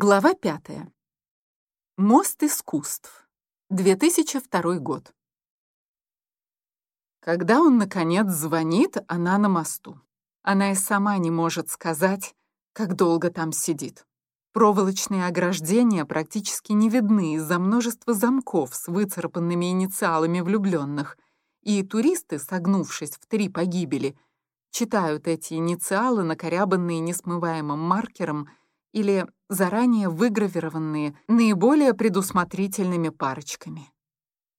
Глава пятая. Мост искусств. 2002 год. Когда он, наконец, звонит, она на мосту. Она и сама не может сказать, как долго там сидит. Проволочные ограждения практически не видны из-за множества замков с выцарапанными инициалами влюбленных, и туристы, согнувшись в три погибели, читают эти инициалы, накорябанные несмываемым маркером или заранее выгравированные наиболее предусмотрительными парочками.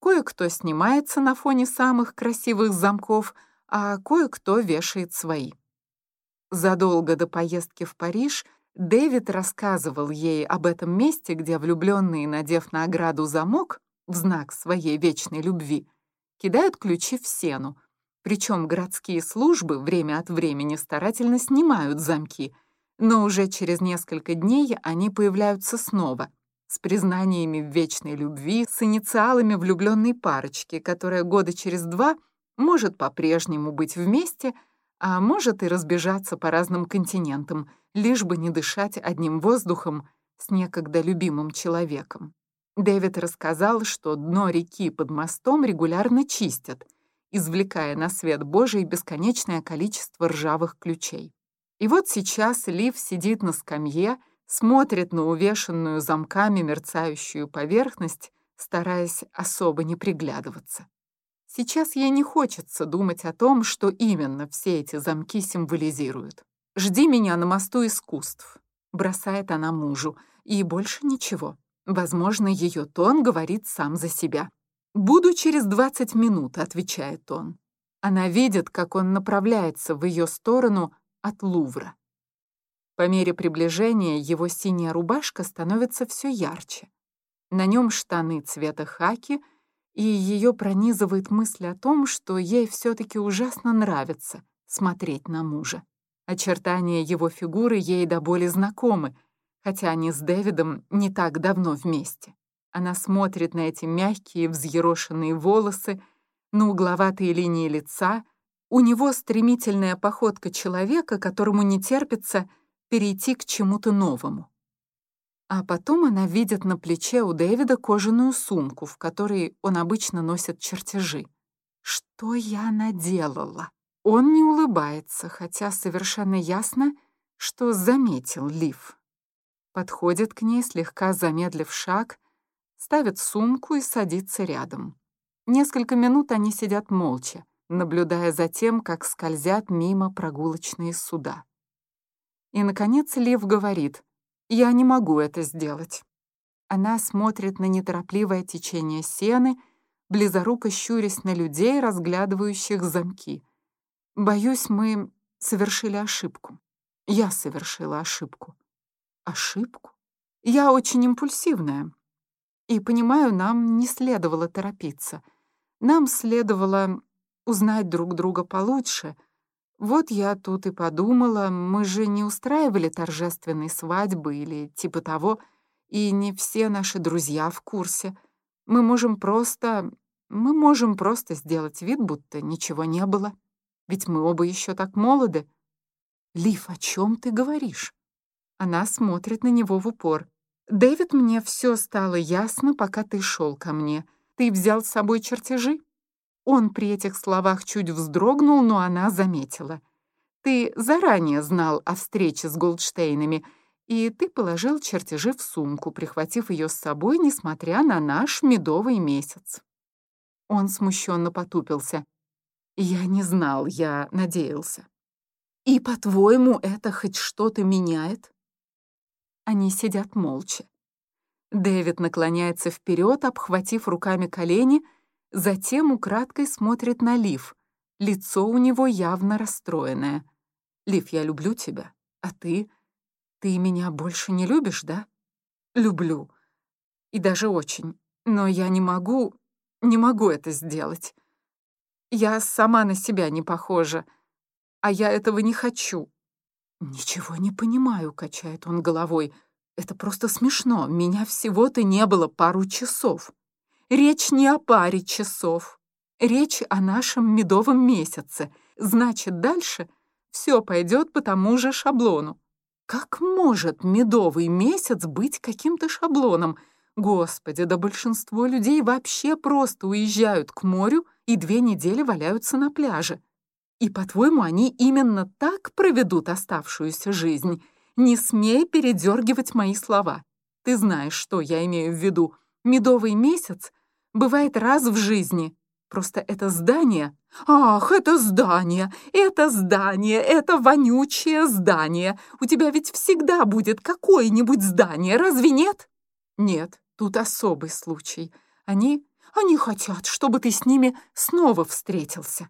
Кое-кто снимается на фоне самых красивых замков, а кое-кто вешает свои. Задолго до поездки в Париж Дэвид рассказывал ей об этом месте, где влюбленные, надев на ограду замок в знак своей вечной любви, кидают ключи в сену, причем городские службы время от времени старательно снимают замки, но уже через несколько дней они появляются снова, с признаниями в вечной любви, с инициалами влюбленной парочки, которая года через два может по-прежнему быть вместе, а может и разбежаться по разным континентам, лишь бы не дышать одним воздухом с некогда любимым человеком. Дэвид рассказал, что дно реки под мостом регулярно чистят, извлекая на свет Божий бесконечное количество ржавых ключей. И вот сейчас Лив сидит на скамье, смотрит на увешанную замками мерцающую поверхность, стараясь особо не приглядываться. Сейчас ей не хочется думать о том, что именно все эти замки символизируют. «Жди меня на мосту искусств», — бросает она мужу, и больше ничего. Возможно, ее тон говорит сам за себя. «Буду через 20 минут», — отвечает он. Она видит, как он направляется в ее сторону от Лувра. По мере приближения его синяя рубашка становится все ярче. На нем штаны цвета хаки — и ее пронизывает мысль о том, что ей все-таки ужасно нравится смотреть на мужа. Очертания его фигуры ей до боли знакомы, хотя они с Дэвидом не так давно вместе. Она смотрит на эти мягкие взъерошенные волосы, на угловатые линии лица. У него стремительная походка человека, которому не терпится перейти к чему-то новому. А потом она видит на плече у Дэвида кожаную сумку, в которой он обычно носит чертежи. Что я наделала? Он не улыбается, хотя совершенно ясно, что заметил Лив. Подходит к ней, слегка замедлив шаг, ставит сумку и садится рядом. Несколько минут они сидят молча, наблюдая за тем, как скользят мимо прогулочные суда. И, наконец, Лив говорит — я не могу это сделать. Она смотрит на неторопливое течение сены, близоруко щурясь на людей, разглядывающих замки. Боюсь, мы совершили ошибку. Я совершила ошибку. Ошибку? Я очень импульсивная. И, понимаю, нам не следовало торопиться. Нам следовало узнать друг друга получше — вот я тут и подумала, мы же не устраивали торжественной свадьбы или типа того, и не все наши друзья в курсе. Мы можем просто... Мы можем просто сделать вид, будто ничего не было. Ведь мы оба еще так молоды. Лив, о чем ты говоришь? Она смотрит на него в упор. Дэвид, мне все стало ясно, пока ты шел ко мне. Ты взял с собой чертежи? Он при этих словах чуть вздрогнул, но она заметила. «Ты заранее знал о встрече с Голдштейнами, и ты положил чертежи в сумку, прихватив ее с собой, несмотря на наш медовый месяц». Он смущенно потупился. «Я не знал, я надеялся». «И, по-твоему, это хоть что-то меняет?» Они сидят молча. Дэвид наклоняется вперед, обхватив руками колени — Затем украдкой смотрит на Лив. Лицо у него явно расстроенное. «Лив, я люблю тебя. А ты? Ты меня больше не любишь, да?» «Люблю. И даже очень. Но я не могу... не могу это сделать. Я сама на себя не похожа. А я этого не хочу». «Ничего не понимаю», — качает он головой. «Это просто смешно. Меня всего-то не было пару часов». Речь не о паре часов. Речь о нашем медовом месяце. Значит, дальше все пойдет по тому же шаблону. Как может медовый месяц быть каким-то шаблоном? Господи, да большинство людей вообще просто уезжают к морю и две недели валяются на пляже. И, по-твоему, они именно так проведут оставшуюся жизнь? Не смей передергивать мои слова. Ты знаешь, что я имею в виду. Медовый месяц бывает раз в жизни. Просто это здание... Ах, это здание! Это здание! Это вонючее здание! У тебя ведь всегда будет какое-нибудь здание, разве нет? Нет, тут особый случай. Они... Они хотят, чтобы ты с ними снова встретился.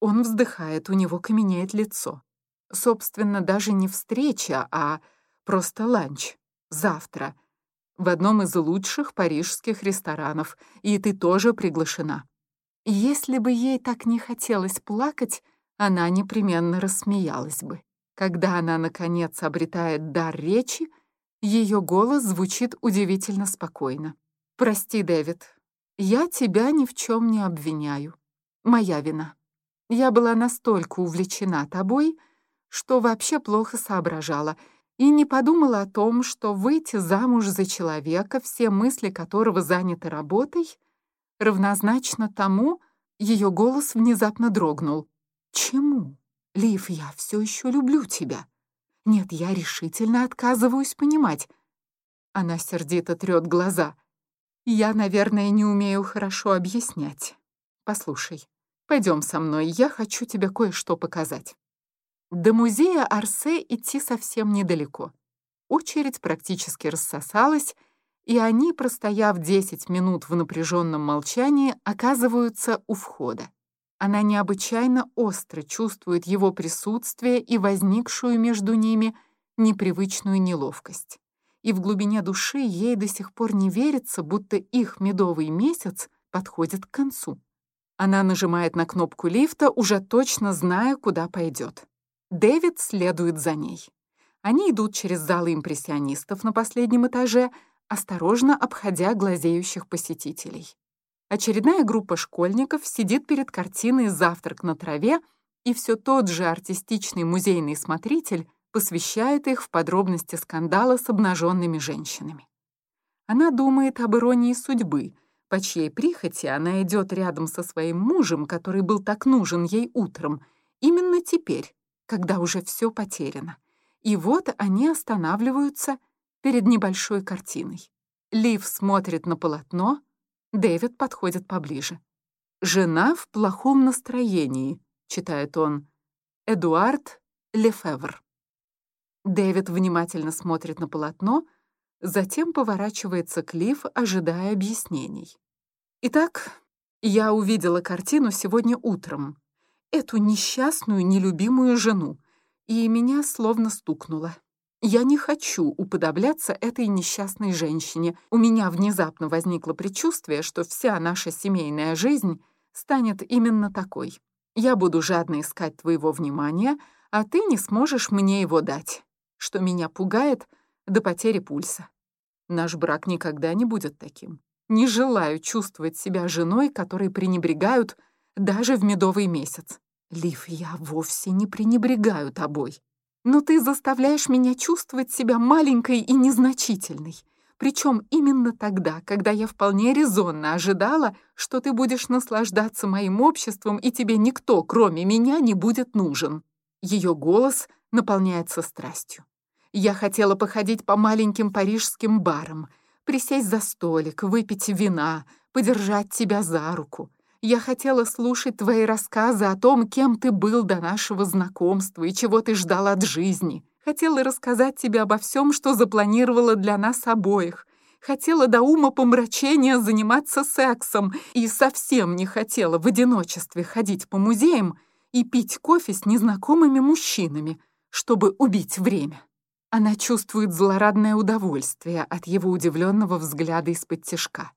Он вздыхает, у него каменеет лицо. Собственно, даже не встреча, а просто ланч. Завтра. В одном из лучших парижских ресторанов. И ты тоже приглашена. Если бы ей так не хотелось плакать, она непременно рассмеялась бы. Когда она, наконец, обретает дар речи, ее голос звучит удивительно спокойно. «Прости, Дэвид, я тебя ни в чем не обвиняю. Моя вина. Я была настолько увлечена тобой, что вообще плохо соображала и не подумала о том, что выйти замуж за человека, все мысли которого заняты работой, равнозначно тому, ее голос внезапно дрогнул. «Чему? Лив, я все еще люблю тебя. Нет, я решительно отказываюсь понимать». Она сердито трет глаза. «Я, наверное, не умею хорошо объяснять. Послушай, пойдем со мной, я хочу тебе кое-что показать». До музея Арсе идти совсем недалеко. Очередь практически рассосалась, и они, простояв 10 минут в напряженном молчании, оказываются у входа. Она необычайно остро чувствует его присутствие и возникшую между ними непривычную неловкость. И в глубине души ей до сих пор не верится, будто их медовый месяц подходит к концу. Она нажимает на кнопку лифта, уже точно зная, куда пойдет. Дэвид следует за ней. Они идут через залы импрессионистов на последнем этаже, осторожно обходя глазеющих посетителей. Очередная группа школьников сидит перед картиной «Завтрак на траве», и все тот же артистичный музейный смотритель посвящает их в подробности скандала с обнаженными женщинами. Она думает об иронии судьбы, по чьей прихоти она идет рядом со своим мужем, который был так нужен ей утром, именно теперь, когда уже все потеряно. И вот они останавливаются перед небольшой картиной. Лив смотрит на полотно, Дэвид подходит поближе. «Жена в плохом настроении», — читает он. Эдуард Лефевр. Дэвид внимательно смотрит на полотно, затем поворачивается к Лив, ожидая объяснений. «Итак, я увидела картину сегодня утром эту несчастную, нелюбимую жену, и меня словно стукнуло. Я не хочу уподобляться этой несчастной женщине. У меня внезапно возникло предчувствие, что вся наша семейная жизнь станет именно такой. Я буду жадно искать твоего внимания, а ты не сможешь мне его дать, что меня пугает до потери пульса. Наш брак никогда не будет таким. Не желаю чувствовать себя женой, которой пренебрегают даже в медовый месяц. Лив, я вовсе не пренебрегаю тобой. Но ты заставляешь меня чувствовать себя маленькой и незначительной. Причем именно тогда, когда я вполне резонно ожидала, что ты будешь наслаждаться моим обществом, и тебе никто, кроме меня, не будет нужен. Ее голос наполняется страстью. Я хотела походить по маленьким парижским барам, присесть за столик, выпить вина, подержать тебя за руку. Я хотела слушать твои рассказы о том, кем ты был до нашего знакомства и чего ты ждал от жизни. Хотела рассказать тебе обо всем, что запланировала для нас обоих. Хотела до ума помрачения заниматься сексом и совсем не хотела в одиночестве ходить по музеям и пить кофе с незнакомыми мужчинами, чтобы убить время. Она чувствует злорадное удовольствие от его удивленного взгляда из-под тишка.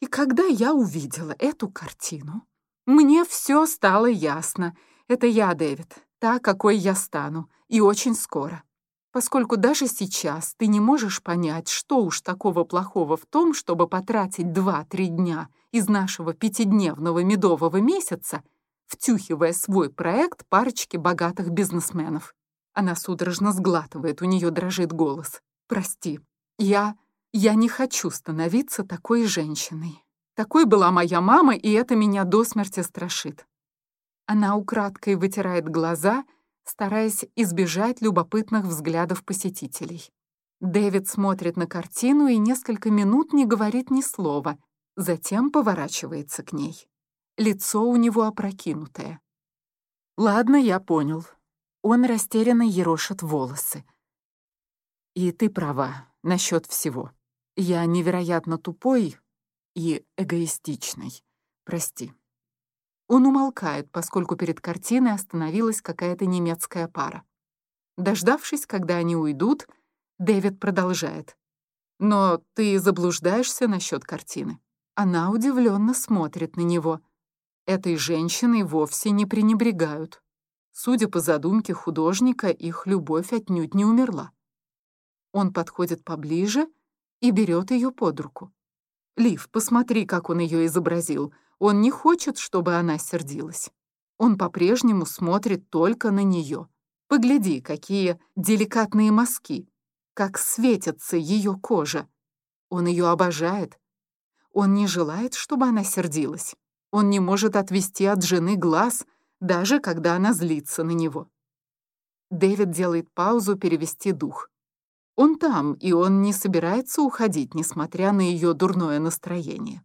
И когда я увидела эту картину, мне все стало ясно. Это я, Дэвид, та, какой я стану, и очень скоро. Поскольку даже сейчас ты не можешь понять, что уж такого плохого в том, чтобы потратить два-три дня из нашего пятидневного медового месяца, втюхивая свой проект парочке богатых бизнесменов. Она судорожно сглатывает, у нее дрожит голос. «Прости, я... я не хочу становиться такой женщиной. Такой была моя мама, и это меня до смерти страшит». Она украдкой вытирает глаза, стараясь избежать любопытных взглядов посетителей. Дэвид смотрит на картину и несколько минут не говорит ни слова, затем поворачивается к ней. Лицо у него опрокинутое. «Ладно, я понял». Он растерянно ерошит волосы. «И ты права насчет всего. Я невероятно тупой и эгоистичный. Прости». Он умолкает, поскольку перед картиной остановилась какая-то немецкая пара. Дождавшись, когда они уйдут, Дэвид продолжает. «Но ты заблуждаешься насчет картины». Она удивленно смотрит на него. Этой женщиной вовсе не пренебрегают. Судя по задумке художника, их любовь отнюдь не умерла. Он подходит поближе и берет ее под руку. «Лив, посмотри, как он ее изобразил. Он не хочет, чтобы она сердилась. Он по-прежнему смотрит только на нее. Погляди, какие деликатные мазки, как светится ее кожа. Он ее обожает. Он не желает, чтобы она сердилась. Он не может отвести от жены глаз, даже когда она злится на него. Дэвид делает паузу перевести дух. Он там, и он не собирается уходить, несмотря на ее дурное настроение.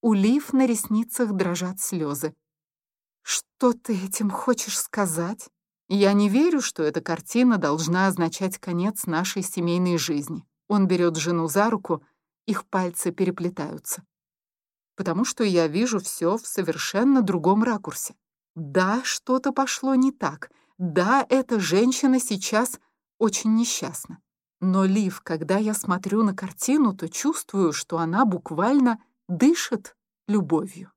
У Лив на ресницах дрожат слезы. «Что ты этим хочешь сказать?» Я не верю, что эта картина должна означать конец нашей семейной жизни. Он берет жену за руку, их пальцы переплетаются. Потому что я вижу все в совершенно другом ракурсе. Да, что-то пошло не так. Да, эта женщина сейчас очень несчастна. Но, Лив, когда я смотрю на картину, то чувствую, что она буквально дышит любовью.